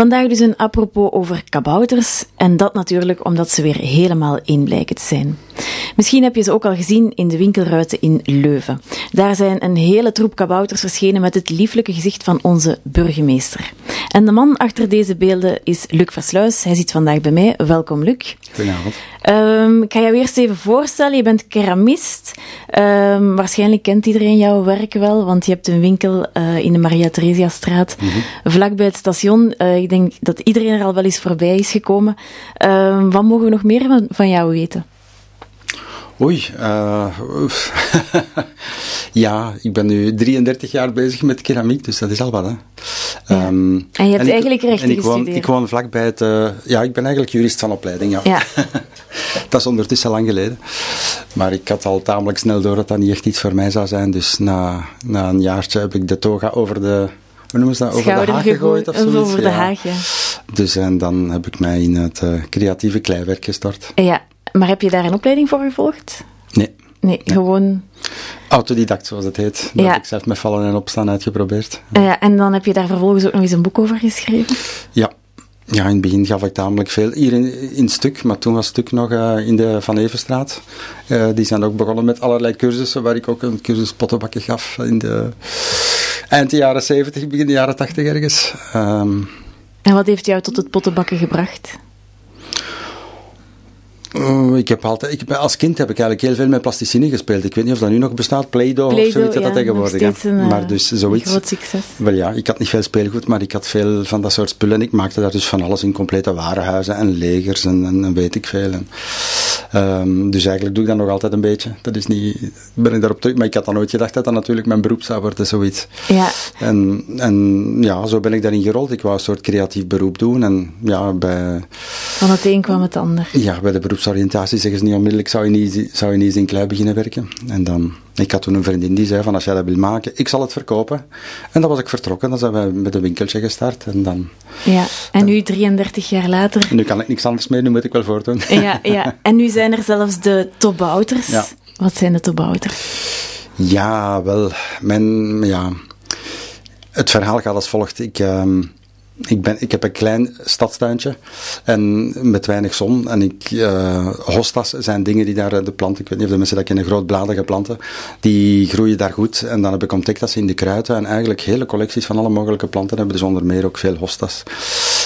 Vandaag dus een apropos over kabouters. En dat natuurlijk omdat ze weer helemaal in blijken te zijn. Misschien heb je ze ook al gezien in de winkelruiten in Leuven. Daar zijn een hele troep kabouters verschenen met het lieflijke gezicht van onze burgemeester. En de man achter deze beelden is Luc Versluis. Hij zit vandaag bij mij. Welkom, Luc. Goedenavond. Um, ik ga je eerst even voorstellen. Je bent keramist. Um, waarschijnlijk kent iedereen jouw werk wel, want je hebt een winkel uh, in de Maria Theresia-straat, mm -hmm. vlakbij het station. Uh, ik denk dat iedereen er al wel eens voorbij is gekomen. Uh, wat mogen we nog meer van, van jou weten? Oei, uh, ja, ik ben nu 33 jaar bezig met keramiek, dus dat is al wat. Hè. Ja. Um, en je hebt en eigenlijk rechten en ik woon, ik woon vlakbij het... Uh, ja, ik ben eigenlijk jurist van opleiding, ja. ja. dat is ondertussen lang geleden. Maar ik had al tamelijk snel door dat dat niet echt iets voor mij zou zijn. Dus na, na een jaartje heb ik de toga over de... Noemen ze dat? Over Schouder de haag gegooid of zoiets? Over de ja. haag, ja. Dus en dan heb ik mij in het uh, creatieve kleiwerk gestort. Ja, maar heb je daar een opleiding voor gevolgd? Nee. Nee, Ja. gewoon... Autodidact, zoals het heet. Dat Ja. heb ik zelf met vallen en opstaan uitgeprobeerd. Uh, ja, en dan heb je daar vervolgens ook nog eens een boek over geschreven? Ja. Ja, in het begin gaf ik tamelijk veel. Hier in, in Stuk, maar toen was Stuk nog uh, in de Van Evenstraat. Uh, die zijn ook begonnen met allerlei cursussen, waar ik ook een cursus pottenbakken gaf in de eind de jaren 70, begin de jaren 80 ergens. Um, En wat heeft jou tot het pottenbakken gebracht? Uh, ik heb altijd, ik, als kind heb ik eigenlijk heel veel met plasticine gespeeld. Ik weet niet of dat nu nog bestaat, Play-Doh, Play of zoiets ja, dat tegenwoordig. nog een, maar dus zoiets. Een groot succes. Wel ja, ik had niet veel speelgoed, maar ik had veel van dat soort spullen. En ik maakte daar dus van alles in complete warenhuizen en legers en, en, en weet ik veel. En, um, dus eigenlijk doe ik dat nog altijd een beetje. Dat is niet, ben ik daarop terug. Maar ik had dan nooit gedacht dat dat natuurlijk mijn beroep zou worden, zoiets. Ja. En, en ja, zo ben ik daarin gerold. Ik wou een soort creatief beroep doen. En ja, bij... Van het een kwam het ander. Ja, bij de beroepsoriëntatie zeggen ze niet onmiddellijk, zou je niet, zou je niet eens in klei beginnen werken? En dan, ik had toen een vriendin die zei van, als jij dat wil maken, ik zal het verkopen. En dan was ik vertrokken, dan zijn we met een winkeltje gestart. En dan... Ja, en nu 33 jaar later... Nu kan ik niks anders meer, nu moet ik wel voortdoen. Ja, ja. en nu zijn er zelfs de topbouters. Ja. Wat zijn de topbouters? Ja, wel, mijn, ja... Het verhaal gaat als volgt. Ik... Um, ik, ben, ik heb een klein stadstuintje en met weinig zon. En ik, uh, hostas zijn dingen die daar de planten, ik weet niet of de mensen dat kennen, grootbladige planten, die groeien daar goed. En dan heb ik ontdekt dat ze in de kruiden en eigenlijk hele collecties van alle mogelijke planten hebben, dus onder meer ook veel hostas.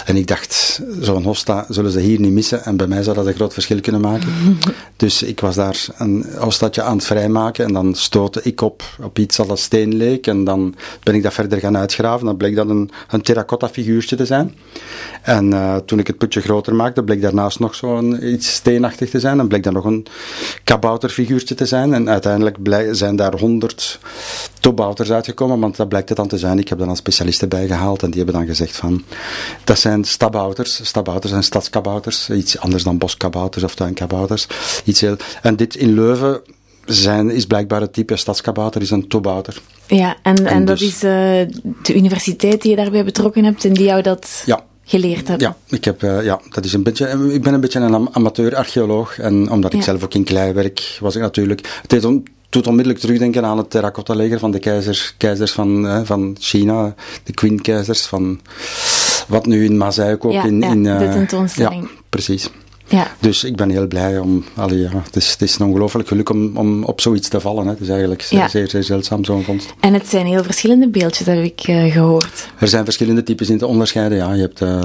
En ik dacht, zo'n hosta zullen ze hier niet missen en bij mij zou dat een groot verschil kunnen maken. dus ik was daar een hostatje aan het vrijmaken en dan stootte ik op, op iets dat steen leek. En dan ben ik dat verder gaan uitgraven. Dan bleek dat een, een terracotta figuur te zijn. En uh, toen ik het putje groter maakte, bleek daarnaast nog zo'n iets steenachtig te zijn. En bleek daar nog een kabouterfiguurtje te zijn. En uiteindelijk zijn daar honderd tobouters uitgekomen, want dat blijkt het dan te zijn. Ik heb dan al specialisten bijgehaald en die hebben dan gezegd van, dat zijn stabouters. Stabouters zijn stadskabouters. Iets anders dan boskabouters of tuinkabouters. Iets heel... En dit in Leuven zijn, is blijkbaar het type stadskabouter, is een tobouter. Ja, en, en, En dat dus- is uh, de universiteit die je daarbij betrokken hebt en die jou dat Ja. geleerd heeft. Ja, ik, heb, uh, ja dat is een beetje, ik ben een beetje een am amateur-archeoloog. En omdat ik Ja. zelf ook in klei werk, was ik natuurlijk... Het on, doet onmiddellijk terugdenken aan het terracotta-leger van de keizers, keizers van, uh, van China. De Queen-keizers van... Wat nu in Mazeik ook Ja, in... ja, in de tentoonstelling. Ja, precies. Ja. Dus ik ben heel blij om... Allee, ja, het, is, het is een ongelooflijk geluk om, om op zoiets te vallen. Hè. Het is eigenlijk zeer, Ja. zeer, zeer zeldzaam, zo'n vondst. En het zijn heel verschillende beeldjes, heb ik uh, gehoord. Er zijn verschillende types in te onderscheiden. Ja. Je hebt uh,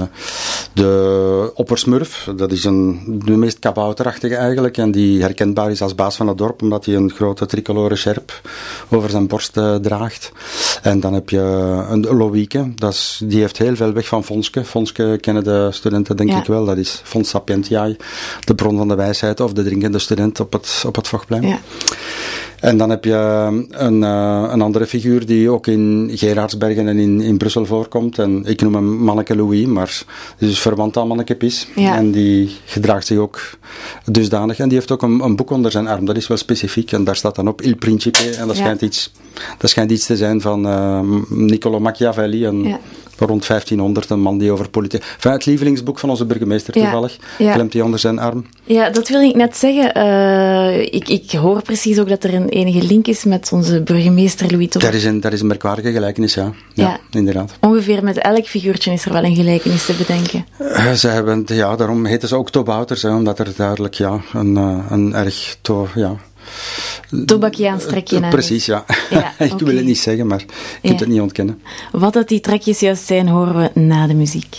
de oppersmurf, dat is een, de meest kabouterachtige eigenlijk. En die herkenbaar is als baas van het dorp, omdat hij een grote tricolore sjerp over zijn borst uh, draagt. En dan heb je een Loïke, dat is, die heeft heel veel weg van Fonske. Fonske kennen de studenten denk Ja. ik wel. Dat is Fons Sapientiae, de bron van de wijsheid of de drinkende student op het, op het Vochtplein. Ja. En dan heb je een, uh, een andere figuur die ook in Gerardsbergen en in, in Brussel voorkomt. En ik noem hem Manneke Louis, maar is verwant aan Manneke Pis. Ja. En die gedraagt zich ook dusdanig. En die heeft ook een, een, boek onder zijn arm, dat is wel specifiek. En daar staat dan op Il Principe. En dat, Ja. schijnt, iets, dat schijnt iets te zijn van uh, Niccolo Machiavelli. Een, Ja. Rond 1500, een man die over politiek... Enfin, het lievelingsboek van onze burgemeester Ja. toevallig, Ja. klemt hij onder zijn arm. Ja, dat wil ik net zeggen. Eh, ik, ik hoor precies ook dat er een enige link is met onze burgemeester Louis Toba. Daar is een, daar is een merkwaardige gelijkenis, ja. Ja, Ja. inderdaad. Ongeveer met elk figuurtje is er wel een gelijkenis te bedenken. Eh, Ze hebben, ja, daarom heten ze ook Tobouters, hè, omdat er duidelijk ja, een, eh, een erg... To, ja, Tobakiaans trekje Eh, naar. Precies, ja. Ja, ik oké. wil het niet zeggen, maar je kunt Ja. het niet ontkennen. Wat dat die trekjes juist zijn, horen we na de muziek.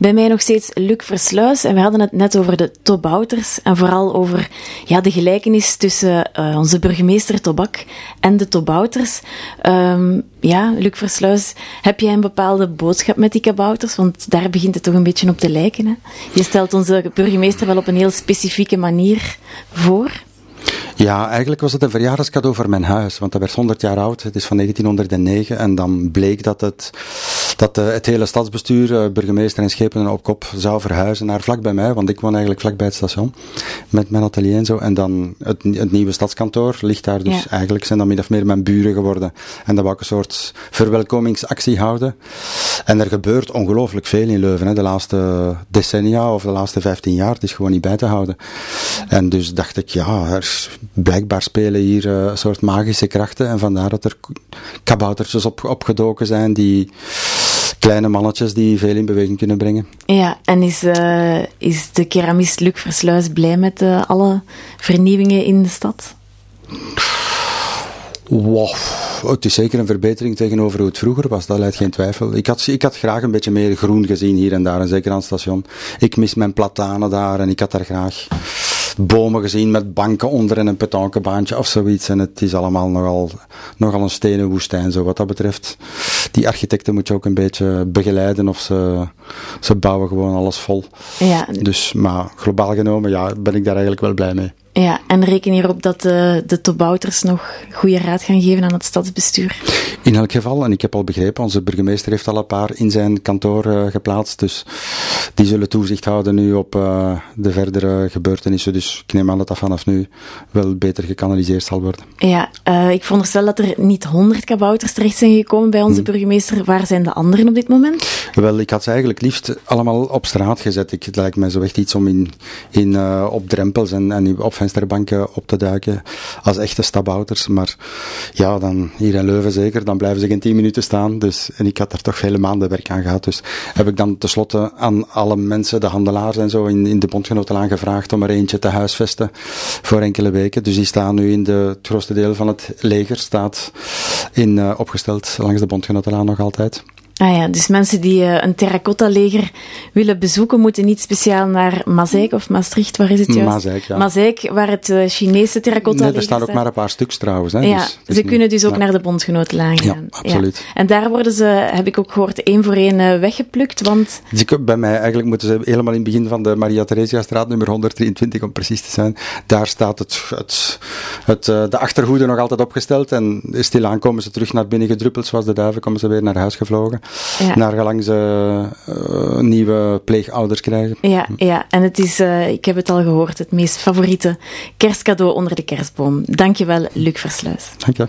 Bij mij nog steeds Luc Versluis en we hadden het net over de Tobouters en vooral over ja, de gelijkenis tussen eh, onze burgemeester Tobak en de Tobouters. Ehm, ja, Luc Versluis, heb jij een bepaalde boodschap met die kabouters? Want daar begint het toch een beetje op te lijken. Hè? Je stelt onze burgemeester wel op een heel specifieke manier voor. Ja, eigenlijk was het een verjaardagscadeau voor mijn huis, want dat werd 100 jaar oud. Het is van 1909 en dan bleek dat het, dat eh, het hele stadsbestuur, eh, burgemeester en schepenen op kop zou verhuizen naar vlak bij mij, want ik woon eigenlijk vlak bij het station met mijn atelier en zo. En dan het, het nieuwe stadskantoor ligt daar, dus Ja. eigenlijk zijn dat min of meer mijn buren geworden. En dat wou ik een soort verwelkomingsactie houden. En er gebeurt ongelooflijk veel in Leuven, hè, de laatste decennia of de laatste 15 jaar. Het is gewoon niet bij te houden. En dus dacht ik, ja, er blijkbaar spelen hier eh, een soort magische krachten. En vandaar dat er kaboutertjes op, opgedoken zijn, die kleine mannetjes die veel in beweging kunnen brengen. Ja, en is, eh, is de keramist Luc Versluis blij met eh, alle vernieuwingen in de stad? Wow, het is zeker een verbetering tegenover hoe het vroeger was, dat leidt geen twijfel. Ik had, ik had graag een beetje meer groen gezien hier en daar, en zeker aan het station. Ik mis mijn platanen daar en ik had daar graag bomen gezien met banken onder en een petanquebaantje of zoiets. En het is allemaal nogal, nogal een stenen woestijn, zo wat dat betreft. Die architecten moet je ook een beetje begeleiden of ze, ze bouwen gewoon alles vol. Ja, Dus, maar globaal genomen, ja, ben ik daar eigenlijk wel blij mee. Ja en reken hierop dat de, de Tobouters nog goede raad gaan geven aan het stadsbestuur. In elk geval, en ik heb al begrepen, onze burgemeester heeft al een paar in zijn kantoor eh, geplaatst. Dus die zullen toezicht houden nu op eh, de verdere gebeurtenissen. Dus ik neem aan dat dat vanaf nu wel beter gekanaliseerd zal worden. Ja, eh, ik veronderstel dat er niet honderd kabouters terecht zijn gekomen bij onze burgemeester. Waar zijn de anderen op dit moment? Wel, ik had ze eigenlijk liefst allemaal op straat gezet. Ik, het lijkt mij zo echt iets om in, in, eh, op drempels en, en op vensterbanken op te duiken als echte stabouters. Maar ja, dan hier in Leuven zeker, dan blijven ze geen tien minuten staan. Dus, en ik had daar toch vele maanden werk aan gehad. Dus heb ik dan tenslotte aan alle mensen, de handelaars en zo, in, in de bondgenotenlaan gevraagd om er eentje te huisvesten voor enkele weken. Dus die staan nu in de, het grootste deel van het leger staat in, eh, opgesteld langs de bondgenotenlaan nog altijd. Ah ja, dus mensen die eh, een terracotta-leger willen bezoeken, moeten niet speciaal naar Mazeik of Maastricht, waar is het juist? Mazeik, ja. Mazeik, waar het eh, Chinese terracotta-leger Nee, er staan ook maar een paar stuks trouwens. Hè, Ja, dus ze kunnen dus ook ja. naar de bondgenotenlaan Ja, gaan. absoluut. En daar worden ze, heb ik ook gehoord, één voor één eh, weggeplukt, want... Bij mij eigenlijk moeten ze helemaal in het begin van de Maria Theresia straat nummer 123 om precies te zijn. Daar staat het, het, het, de achterhoede nog altijd opgesteld en stilaan komen ze terug naar binnen gedruppeld zoals de duiven, komen ze weer naar huis gevlogen. Ja. Naar gelang ze eh, nieuwe pleegouders krijgen. Ja, ja, en het is, eh, ik heb het al gehoord, het meest favoriete kerstcadeau onder de kerstboom. Dankjewel, Luc Versluis. Dank je.